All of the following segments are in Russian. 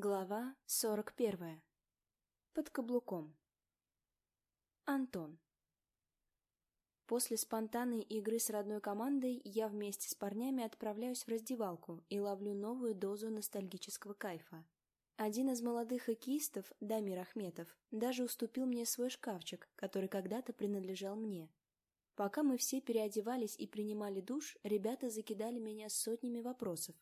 Глава 41. Под каблуком. Антон. После спонтанной игры с родной командой я вместе с парнями отправляюсь в раздевалку и ловлю новую дозу ностальгического кайфа. Один из молодых хоккеистов, Дамир Ахметов, даже уступил мне свой шкафчик, который когда-то принадлежал мне. Пока мы все переодевались и принимали душ, ребята закидали меня сотнями вопросов.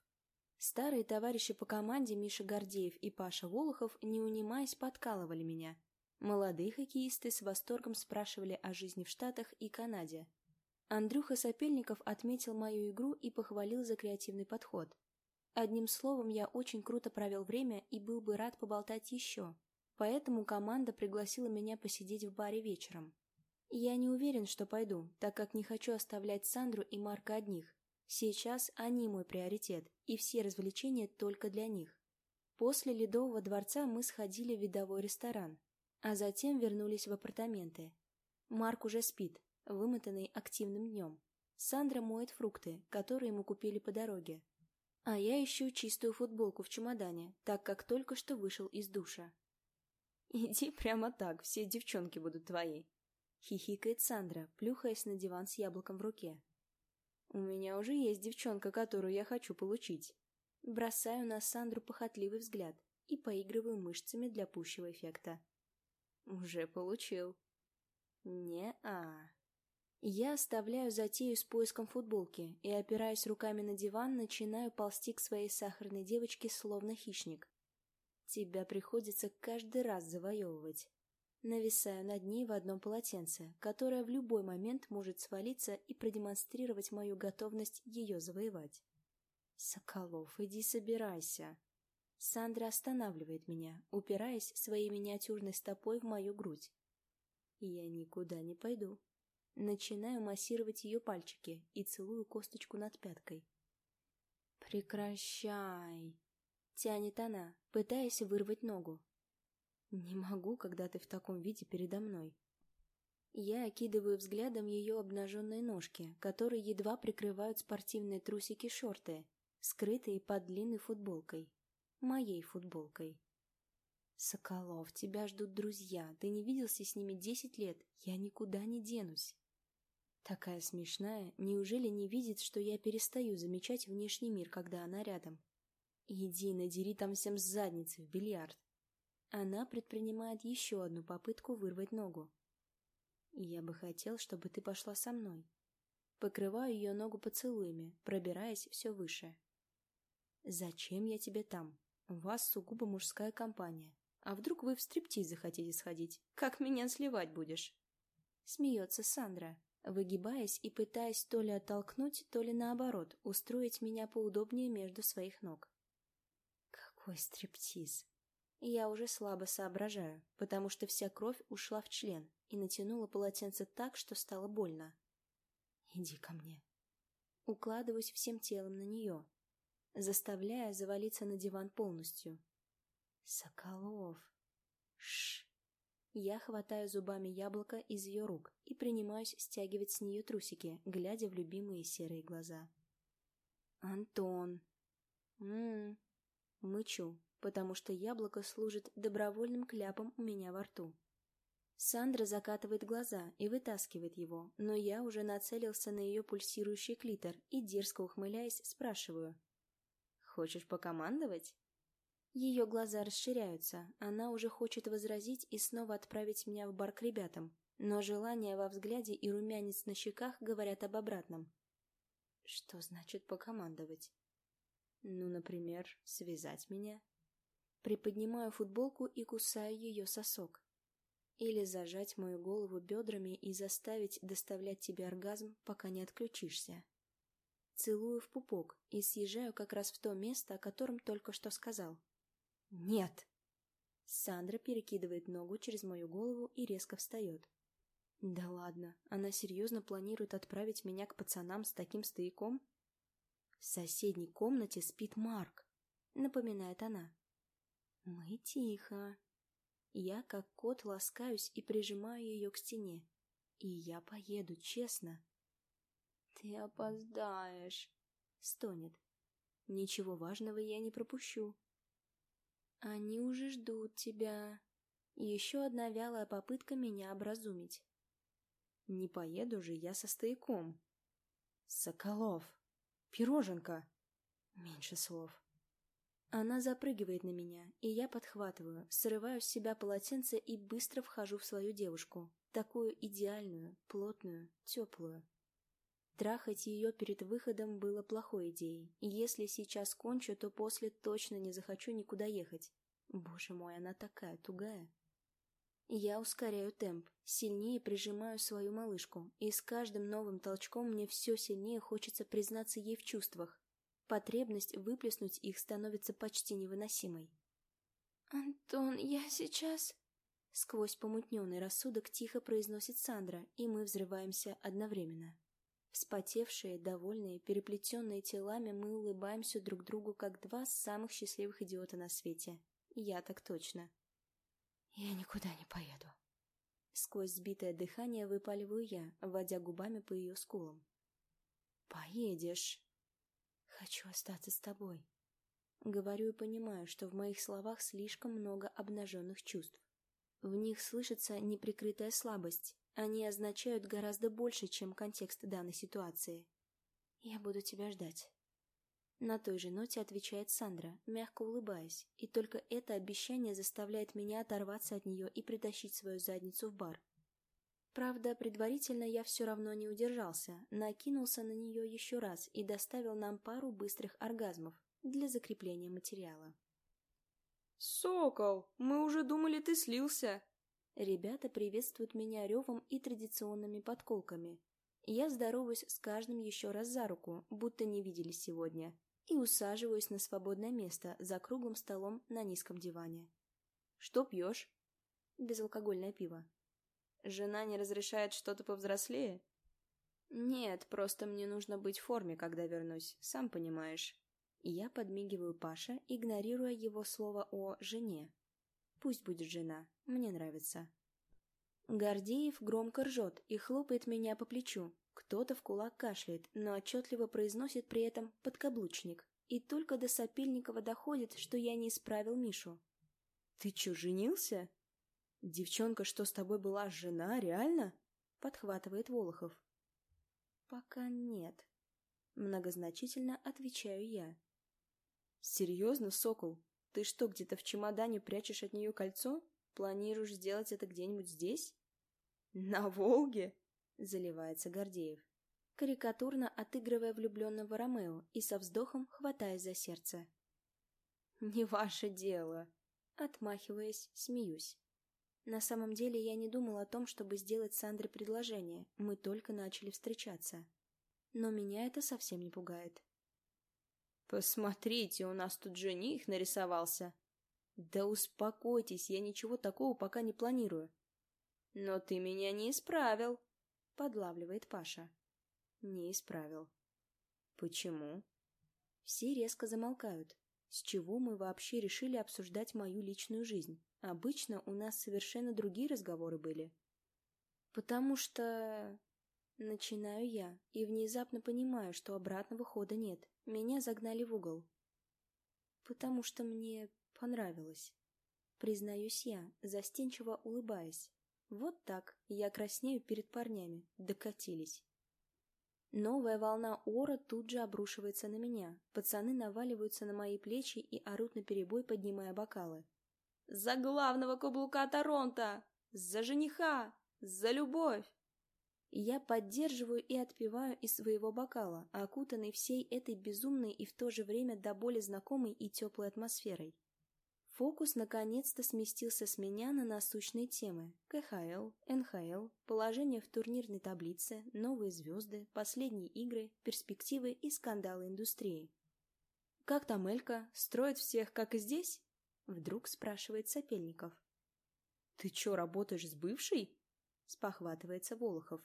Старые товарищи по команде Миша Гордеев и Паша Волохов, не унимаясь, подкалывали меня. Молодые хоккеисты с восторгом спрашивали о жизни в Штатах и Канаде. Андрюха Сапельников отметил мою игру и похвалил за креативный подход. Одним словом, я очень круто провел время и был бы рад поболтать еще. Поэтому команда пригласила меня посидеть в баре вечером. Я не уверен, что пойду, так как не хочу оставлять Сандру и Марка одних. Сейчас они мой приоритет, и все развлечения только для них. После Ледового дворца мы сходили в видовой ресторан, а затем вернулись в апартаменты. Марк уже спит, вымотанный активным днем. Сандра моет фрукты, которые мы купили по дороге. А я ищу чистую футболку в чемодане, так как только что вышел из душа. «Иди прямо так, все девчонки будут твои», — хихикает Сандра, плюхаясь на диван с яблоком в руке. У меня уже есть девчонка, которую я хочу получить. Бросаю на Сандру похотливый взгляд и поигрываю мышцами для пущего эффекта. Уже получил. Не-а. Я оставляю затею с поиском футболки и, опираясь руками на диван, начинаю ползти к своей сахарной девочке, словно хищник. Тебя приходится каждый раз завоевывать. Нависаю над ней в одном полотенце, которое в любой момент может свалиться и продемонстрировать мою готовность ее завоевать. «Соколов, иди собирайся!» Сандра останавливает меня, упираясь своей миниатюрной стопой в мою грудь. Я никуда не пойду. Начинаю массировать ее пальчики и целую косточку над пяткой. «Прекращай!» — тянет она, пытаясь вырвать ногу, не могу, когда ты в таком виде передо мной. Я окидываю взглядом ее обнаженные ножки, которые едва прикрывают спортивные трусики-шорты, скрытые под длинной футболкой. Моей футболкой. «Соколов, тебя ждут друзья. Ты не виделся с ними десять лет. Я никуда не денусь». Такая смешная, неужели не видит, что я перестаю замечать внешний мир, когда она рядом? Иди, надери там всем с задницы в бильярд. Она предпринимает еще одну попытку вырвать ногу. «Я бы хотел, чтобы ты пошла со мной». Покрываю ее ногу поцелуями, пробираясь все выше. «Зачем я тебе там? У вас сугубо мужская компания. А вдруг вы в стриптиз захотите сходить? Как меня сливать будешь?» Смеется Сандра, выгибаясь и пытаясь то ли оттолкнуть, то ли наоборот, устроить меня поудобнее между своих ног. «Какой стриптиз?» Я уже слабо соображаю, потому что вся кровь ушла в член и натянула полотенце так, что стало больно. «Иди ко мне». Укладываюсь всем телом на нее, заставляя завалиться на диван полностью. «Соколов!» Шш. Я хватаю зубами яблоко из ее рук и принимаюсь стягивать с нее трусики, глядя в любимые серые глаза. «Антон!» «М-м-м!» Мычу, потому что яблоко служит добровольным кляпом у меня во рту. Сандра закатывает глаза и вытаскивает его, но я уже нацелился на ее пульсирующий клитор и, дерзко ухмыляясь, спрашиваю. «Хочешь покомандовать?» Ее глаза расширяются, она уже хочет возразить и снова отправить меня в бар к ребятам, но желание во взгляде и румянец на щеках говорят об обратном. Что значит покомандовать? Ну, например, связать меня, Приподнимаю футболку и кусаю ее сосок. Или зажать мою голову бедрами и заставить доставлять тебе оргазм, пока не отключишься. Целую в пупок и съезжаю как раз в то место, о котором только что сказал. «Нет!» Сандра перекидывает ногу через мою голову и резко встает. «Да ладно, она серьезно планирует отправить меня к пацанам с таким стояком?» «В соседней комнате спит Марк», — напоминает она. Мы тихо. Я, как кот, ласкаюсь и прижимаю ее к стене. И я поеду, честно. Ты опоздаешь, стонет. Ничего важного я не пропущу. Они уже ждут тебя. Еще одна вялая попытка меня образумить. Не поеду же я со стояком. Соколов. Пироженка. Меньше слов. Она запрыгивает на меня, и я подхватываю, срываю с себя полотенце и быстро вхожу в свою девушку. Такую идеальную, плотную, теплую. Трахать ее перед выходом было плохой идеей. Если сейчас кончу, то после точно не захочу никуда ехать. Боже мой, она такая тугая. Я ускоряю темп, сильнее прижимаю свою малышку, и с каждым новым толчком мне все сильнее хочется признаться ей в чувствах. Потребность выплеснуть их становится почти невыносимой. «Антон, я сейчас...» Сквозь помутненный рассудок тихо произносит Сандра, и мы взрываемся одновременно. Вспотевшие, довольные, переплетенные телами, мы улыбаемся друг другу, как два самых счастливых идиота на свете. Я так точно. Я никуда не поеду. Сквозь сбитое дыхание выпаливаю я, водя губами по ее скулам. Поедешь. Хочу остаться с тобой. Говорю и понимаю, что в моих словах слишком много обнаженных чувств. В них слышится неприкрытая слабость. Они означают гораздо больше, чем контекст данной ситуации. Я буду тебя ждать. На той же ноте отвечает Сандра, мягко улыбаясь, и только это обещание заставляет меня оторваться от нее и притащить свою задницу в бар. Правда, предварительно я все равно не удержался, накинулся на нее еще раз и доставил нам пару быстрых оргазмов для закрепления материала. «Сокол, мы уже думали, ты слился!» Ребята приветствуют меня ревом и традиционными подколками. Я здороваюсь с каждым еще раз за руку, будто не виделись сегодня и усаживаюсь на свободное место за круглым столом на низком диване. «Что пьешь?» «Безалкогольное пиво». «Жена не разрешает что-то повзрослее?» «Нет, просто мне нужно быть в форме, когда вернусь, сам понимаешь». Я подмигиваю Паше, игнорируя его слово о «жене». «Пусть будет жена, мне нравится». Гордеев громко ржет и хлопает меня по плечу, кто-то в кулак кашляет, но отчетливо произносит при этом «подкаблучник». И только до Сапельникова доходит, что я не исправил Мишу. «Ты чё, женился?» «Девчонка, что с тобой была, жена, реально?» Подхватывает Волохов. «Пока нет», — многозначительно отвечаю я. «Серьезно, Сокол? Ты что, где-то в чемодане прячешь от нее кольцо? Планируешь сделать это где-нибудь здесь?» «На Волге?» — заливается Гордеев, карикатурно отыгрывая влюбленного Ромео и со вздохом хватаясь за сердце. «Не ваше дело!» Отмахиваясь, смеюсь. На самом деле я не думал о том, чтобы сделать Сандре предложение, мы только начали встречаться. Но меня это совсем не пугает. «Посмотрите, у нас тут жених нарисовался!» «Да успокойтесь, я ничего такого пока не планирую». «Но ты меня не исправил!» Подлавливает Паша. Не исправил. Почему? Все резко замолкают. С чего мы вообще решили обсуждать мою личную жизнь? Обычно у нас совершенно другие разговоры были. Потому что... Начинаю я, и внезапно понимаю, что обратного хода нет. Меня загнали в угол. Потому что мне понравилось. Признаюсь я, застенчиво улыбаясь. Вот так, я краснею перед парнями, докатились. Новая волна ора тут же обрушивается на меня. Пацаны наваливаются на мои плечи и орут наперебой, поднимая бокалы. «За главного каблука Торонто! За жениха! За любовь!» Я поддерживаю и отпиваю из своего бокала, окутанный всей этой безумной и в то же время до боли знакомой и теплой атмосферой. Фокус наконец-то сместился с меня на насущные темы. КХЛ, НХЛ, положение в турнирной таблице, новые звезды, последние игры, перспективы и скандалы индустрии. «Как там Элька? Строит всех, как и здесь?» Вдруг спрашивает Сапельников. «Ты чё, работаешь с бывшей?» Спохватывается Волохов.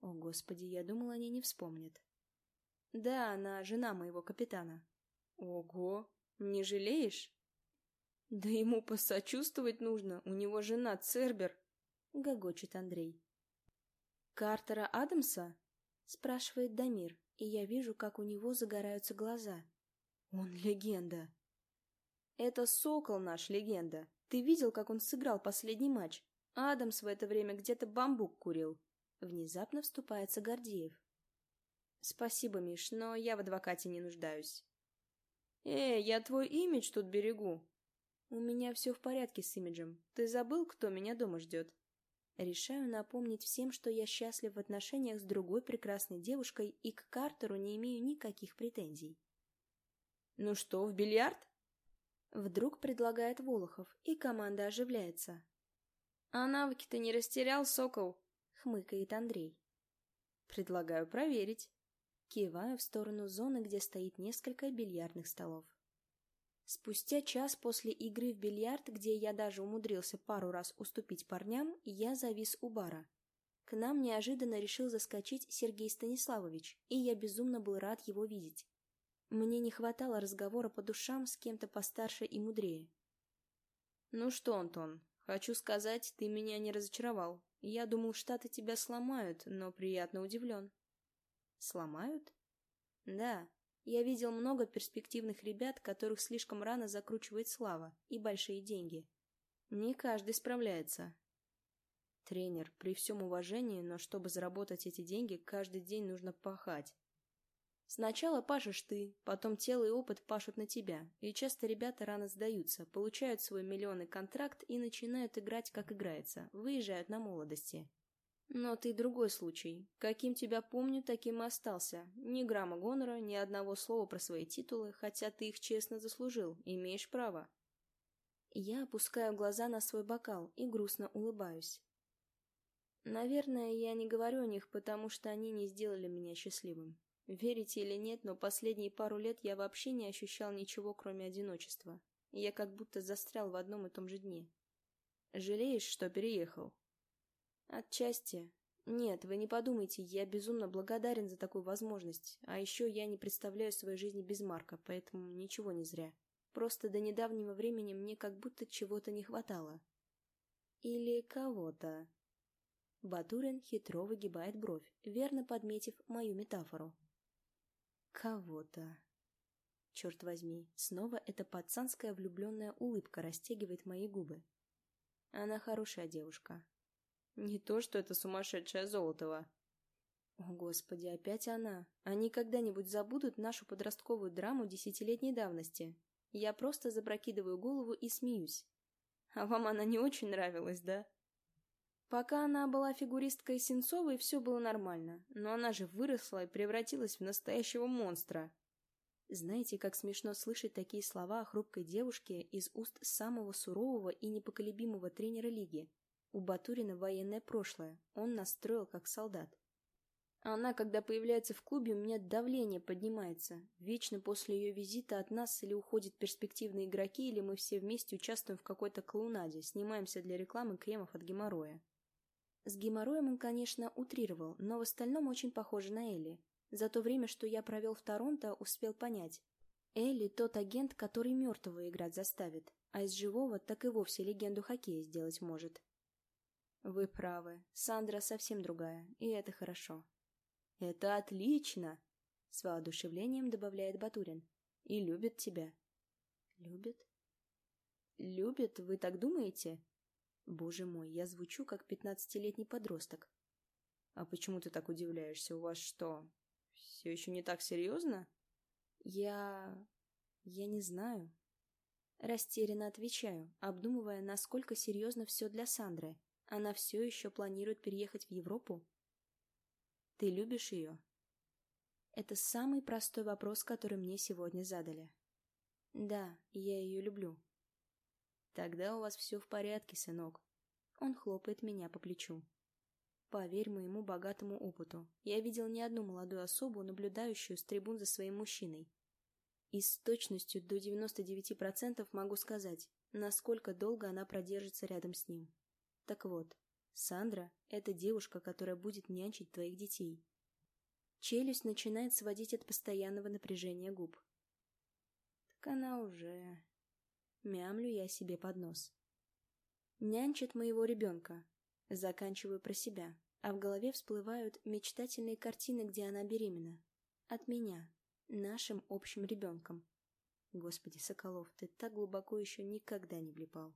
О, Господи, я думала, они не вспомнят. «Да, она жена моего капитана». «Ого! Не жалеешь?» «Да ему посочувствовать нужно, у него жена Цербер», — гогочет Андрей. «Картера Адамса?» — спрашивает Дамир, и я вижу, как у него загораются глаза. «Он легенда». Это Сокол наш, легенда. Ты видел, как он сыграл последний матч? Адамс в это время где-то бамбук курил. Внезапно вступается Гордеев. Спасибо, Миш, но я в адвокате не нуждаюсь. Эй, я твой имидж тут берегу. У меня все в порядке с имиджем. Ты забыл, кто меня дома ждет? Решаю напомнить всем, что я счастлив в отношениях с другой прекрасной девушкой и к Картеру не имею никаких претензий. «Ну что, в бильярд?» Вдруг предлагает Волохов, и команда оживляется. «А навыки ты не растерял, Сокол?» — хмыкает Андрей. «Предлагаю проверить». Киваю в сторону зоны, где стоит несколько бильярдных столов. Спустя час после игры в бильярд, где я даже умудрился пару раз уступить парням, я завис у бара. К нам неожиданно решил заскочить Сергей Станиславович, и я безумно был рад его видеть. Мне не хватало разговора по душам с кем-то постарше и мудрее. «Ну что, Антон, хочу сказать, ты меня не разочаровал. Я думал, Штаты тебя сломают, но приятно удивлен». «Сломают?» «Да, я видел много перспективных ребят, которых слишком рано закручивает слава и большие деньги. Не каждый справляется. Тренер, при всем уважении, но чтобы заработать эти деньги, каждый день нужно пахать. Сначала пашешь ты, потом тело и опыт пашут на тебя, и часто ребята рано сдаются, получают свой миллионный контракт и начинают играть, как играется, выезжают на молодости. Но ты другой случай. Каким тебя помню, таким и остался. Ни грамма гонора, ни одного слова про свои титулы, хотя ты их честно заслужил, имеешь право. Я опускаю глаза на свой бокал и грустно улыбаюсь. Наверное, я не говорю о них, потому что они не сделали меня счастливым. Верите или нет, но последние пару лет я вообще не ощущал ничего, кроме одиночества. Я как будто застрял в одном и том же дне. Жалеешь, что переехал? Отчасти. Нет, вы не подумайте, я безумно благодарен за такую возможность. А еще я не представляю своей жизни без Марка, поэтому ничего не зря. Просто до недавнего времени мне как будто чего-то не хватало. Или кого-то. Батурин хитро выгибает бровь, верно подметив мою метафору. Кого-то. Черт возьми, снова эта пацанская влюбленная улыбка растягивает мои губы. Она хорошая девушка, не то, что это сумасшедшая Золотова. О, Господи, опять она. Они когда-нибудь забудут нашу подростковую драму десятилетней давности. Я просто запрокидываю голову и смеюсь. А вам она не очень нравилась, да? Пока она была фигуристкой Сенцовой, все было нормально. Но она же выросла и превратилась в настоящего монстра. Знаете, как смешно слышать такие слова о хрупкой девушке из уст самого сурового и непоколебимого тренера лиги. У Батурина военное прошлое, он настроил как солдат. Она, когда появляется в клубе, у меня давление поднимается. Вечно после ее визита от нас или уходят перспективные игроки, или мы все вместе участвуем в какой-то клоунаде, снимаемся для рекламы кремов от геморроя. С геморроем он, конечно, утрировал, но в остальном очень похоже на Элли. За то время, что я провел в Торонто, успел понять. Элли — тот агент, который мертвого играть заставит, а из живого так и вовсе легенду хоккея сделать может. Вы правы. Сандра совсем другая, и это хорошо. Это отлично, с воодушевлением добавляет Батурин. И любит тебя. Любит? Любит, вы так думаете? Боже мой, я звучу как пятнадцатилетний подросток. А почему ты так удивляешься? У вас что, все еще не так серьезно? Я... я не знаю. Растерянно отвечаю, обдумывая, насколько серьезно все для Сандры. Она все еще планирует переехать в Европу? Ты любишь ее? Это самый простой вопрос, который мне сегодня задали. Да, я ее люблю. Тогда у вас все в порядке, сынок. Он хлопает меня по плечу. Поверь моему богатому опыту, я видел не одну молодую особу, наблюдающую с трибун за своим мужчиной. И с точностью до 99% могу сказать, насколько долго она продержится рядом с ним. Так вот, Сандра — это девушка, которая будет нянчить твоих детей. Челюсть начинает сводить от постоянного напряжения губ. Так она уже... Мямлю я себе под нос. Нянчит моего ребенка. Заканчиваю про себя, а в голове всплывают мечтательные картины, где она беременна. От меня, нашим общим ребенком. Господи, Соколов, ты так глубоко еще никогда не влипал.